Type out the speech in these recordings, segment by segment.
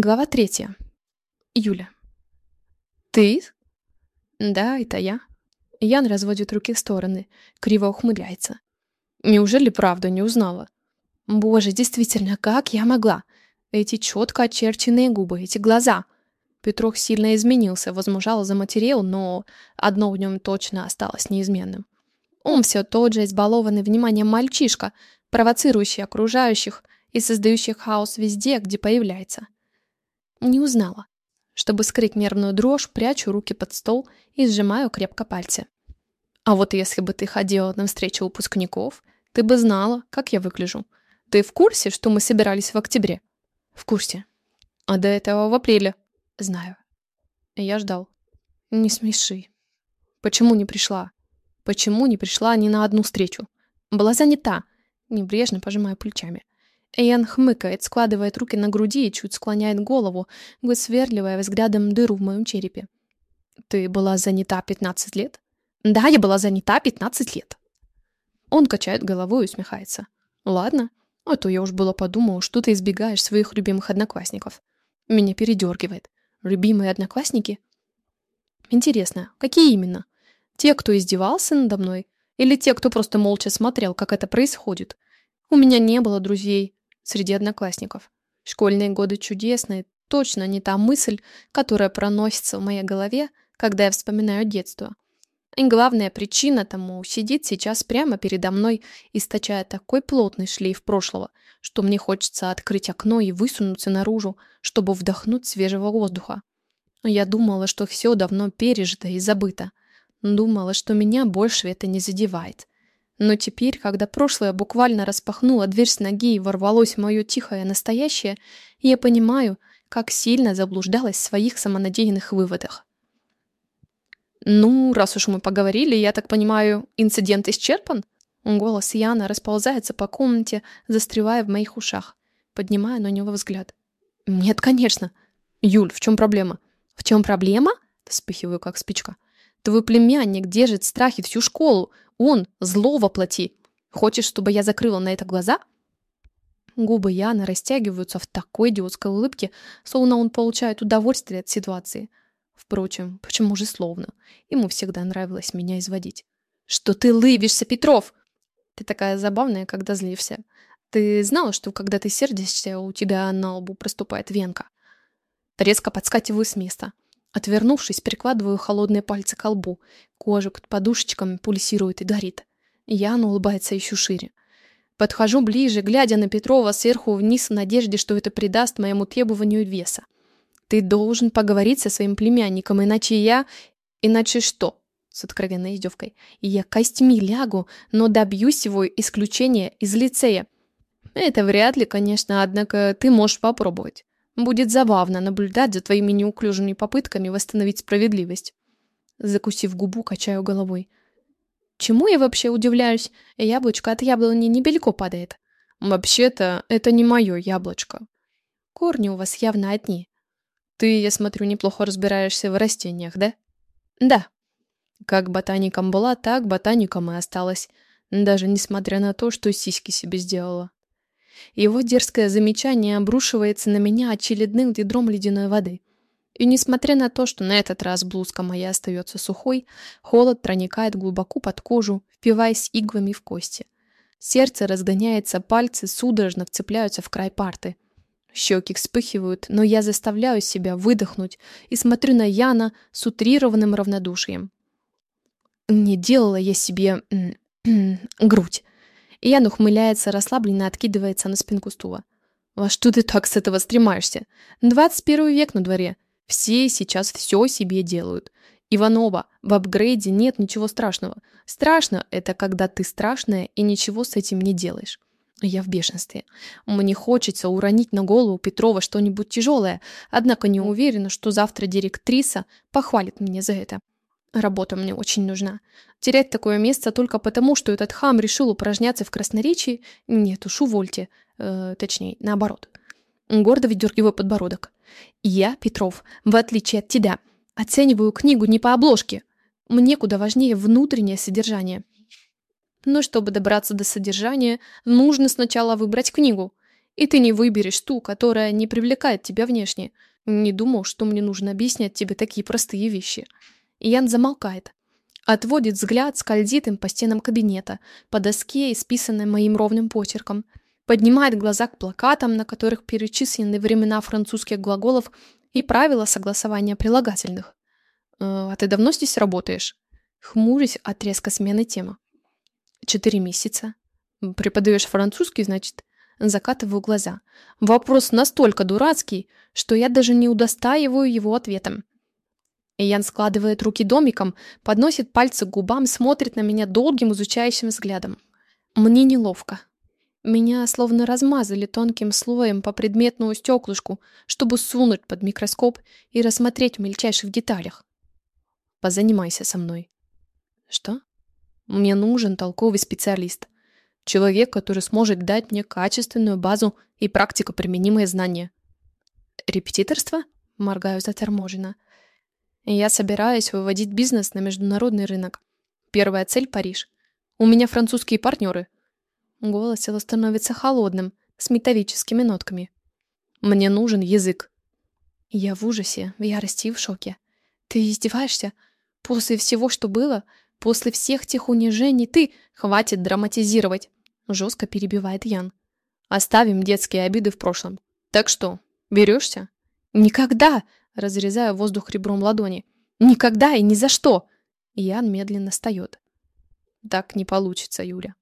Глава третья. Юля. «Ты?» «Да, это я». Ян разводит руки в стороны, криво ухмыляется. «Неужели правда не узнала?» «Боже, действительно, как я могла? Эти четко очерченные губы, эти глаза!» Петров сильно изменился, возмужал, заматерел, но одно в нем точно осталось неизменным. Он все тот же избалованный вниманием мальчишка, провоцирующий окружающих и создающий хаос везде, где появляется. Не узнала. Чтобы скрыть нервную дрожь, прячу руки под стол и сжимаю крепко пальцы. А вот если бы ты ходила на встречу выпускников, ты бы знала, как я выгляжу. Ты в курсе, что мы собирались в октябре? В курсе. А до этого в апреле. Знаю. Я ждал. Не смеши. Почему не пришла? Почему не пришла ни на одну встречу? Была занята. Небрежно пожимая плечами. Эйен хмыкает, складывает руки на груди и чуть склоняет голову, высверливая взглядом дыру в моем черепе. «Ты была занята 15 лет?» «Да, я была занята 15 лет». Он качает головой и усмехается. «Ладно, а то я уж было подумал, что ты избегаешь своих любимых одноклассников». Меня передергивает. «Любимые одноклассники?» «Интересно, какие именно? Те, кто издевался надо мной? Или те, кто просто молча смотрел, как это происходит?» У меня не было друзей, среди одноклассников. Школьные годы чудесные, точно не та мысль, которая проносится в моей голове, когда я вспоминаю детство. И главная причина тому сидит сейчас прямо передо мной, источая такой плотный шлейф прошлого, что мне хочется открыть окно и высунуться наружу, чтобы вдохнуть свежего воздуха. Я думала, что все давно пережито и забыто. Думала, что меня больше это не задевает. Но теперь, когда прошлое буквально распахнуло дверь с ноги и ворвалось в мое тихое настоящее, я понимаю, как сильно заблуждалась в своих самонадеянных выводах. «Ну, раз уж мы поговорили, я так понимаю, инцидент исчерпан?» Голос Яна расползается по комнате, застревая в моих ушах, поднимая на него взгляд. «Нет, конечно». «Юль, в чем проблема?» «В чем проблема?» Вспыхиваю, как спичка. «Твой племянник держит в страхе всю школу. Он зло воплоти. Хочешь, чтобы я закрыла на это глаза? Губы Яна растягиваются в такой идиотской улыбке, словно он получает удовольствие от ситуации. Впрочем, почему же словно? Ему всегда нравилось меня изводить. «Что ты лыбишься, Петров?» «Ты такая забавная, когда злишься. Ты знала, что когда ты сердишься, у тебя на лбу проступает венка?» Резко подскакиваю с места. Отвернувшись, прикладываю холодные пальцы к лбу. Кожа под подушечками пульсирует и горит. Яна улыбается еще шире. Подхожу ближе, глядя на Петрова сверху вниз в надежде, что это придаст моему требованию веса. Ты должен поговорить со своим племянником, иначе я... Иначе что? С откровенной издевкой. Я костьми лягу, но добьюсь его исключения из лицея. Это вряд ли, конечно, однако ты можешь попробовать. Будет забавно наблюдать за твоими неуклюжими попытками восстановить справедливость. Закусив губу, качаю головой. Чему я вообще удивляюсь? Яблочко от яблони небелко падает. Вообще-то, это не мое яблочко. Корни у вас явно одни. Ты, я смотрю, неплохо разбираешься в растениях, да? Да. Как ботаником была, так ботаником и осталась. Даже несмотря на то, что сиськи себе сделала. Его дерзкое замечание обрушивается на меня очередным ведром ледяной воды. И несмотря на то, что на этот раз блузка моя остается сухой, холод проникает глубоко под кожу, впиваясь иглами в кости. Сердце разгоняется, пальцы судорожно вцепляются в край парты. Щеки вспыхивают, но я заставляю себя выдохнуть и смотрю на Яна с утрированным равнодушием. Не делала я себе грудь. Ян ухмыляется, расслабленно откидывается на спинку стула. «Во что ты так с этого стремаешься? 21 век на дворе. Все сейчас все себе делают. Иванова, в апгрейде нет ничего страшного. Страшно — это когда ты страшная и ничего с этим не делаешь. Я в бешенстве. Мне хочется уронить на голову Петрова что-нибудь тяжелое, однако не уверена, что завтра директриса похвалит меня за это. Работа мне очень нужна. Терять такое место только потому, что этот хам решил упражняться в красноречии, нет уж, увольте. Э, точнее, наоборот. Гордо выдергиваю подбородок. Я, Петров, в отличие от тебя, оцениваю книгу не по обложке. Мне куда важнее внутреннее содержание. Но чтобы добраться до содержания, нужно сначала выбрать книгу. И ты не выберешь ту, которая не привлекает тебя внешне. Не думал, что мне нужно объяснять тебе такие простые вещи. Ян замолкает. Отводит взгляд, скользит им по стенам кабинета, по доске, исписанной моим ровным почерком. Поднимает глаза к плакатам, на которых перечислены времена французских глаголов и правила согласования прилагательных. «Э, «А ты давно здесь работаешь?» Хмурюсь от резко смены темы. «Четыре месяца». «Преподаешь французский, значит?» Закатываю глаза. Вопрос настолько дурацкий, что я даже не удостаиваю его ответом. Ян складывает руки домиком, подносит пальцы к губам, смотрит на меня долгим изучающим взглядом. Мне неловко. Меня словно размазали тонким слоем по предметному стеклышку, чтобы сунуть под микроскоп и рассмотреть в мельчайших деталях. Позанимайся со мной. Что? Мне нужен толковый специалист. Человек, который сможет дать мне качественную базу и практику применимые знания. Репетиторство? Моргаю заторможенно. Я собираюсь выводить бизнес на международный рынок. Первая цель – Париж. У меня французские партнеры. Голос его становится холодным, с металлическими нотками. Мне нужен язык. Я в ужасе, в ярости и в шоке. Ты издеваешься? После всего, что было, после всех тех унижений, ты... Хватит драматизировать. Жестко перебивает Ян. Оставим детские обиды в прошлом. Так что, берешься? Никогда! Разрезая воздух ребром ладони. «Никогда и ни за что!» Ян медленно встает. «Так не получится, Юля».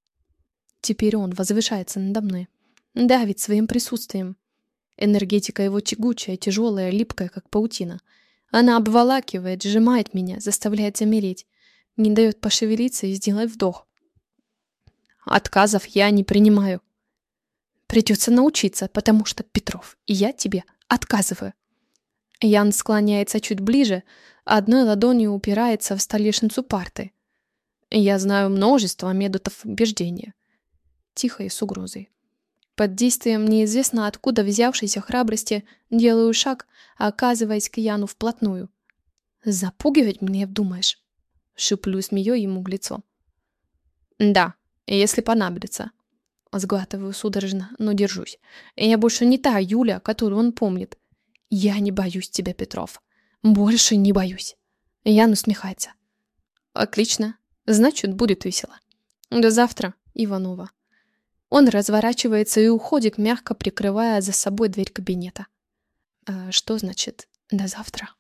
Теперь он возвышается надо мной. Давит своим присутствием. Энергетика его тягучая, тяжелая, липкая, как паутина. Она обволакивает, сжимает меня, заставляет замереть. Не дает пошевелиться и сделать вдох. Отказов я не принимаю. Придется научиться, потому что, Петров, я тебе отказываю. Ян склоняется чуть ближе, одной ладонью упирается в столешницу парты. Я знаю множество методов убеждения. Тихо и с угрозой. Под действием неизвестно откуда взявшейся храбрости делаю шаг, оказываясь к Яну вплотную. «Запугивать мне, думаешь?» Шиплю смею ему в лицо. «Да, если понадобится». Сглатываю судорожно, но держусь. Я больше не та Юля, которую он помнит. Я не боюсь тебя, Петров. Больше не боюсь. Ян усмехается. Отлично. Значит, будет весело. До завтра, Иванова. Он разворачивается и уходит, мягко прикрывая за собой дверь кабинета. А что значит «до завтра»?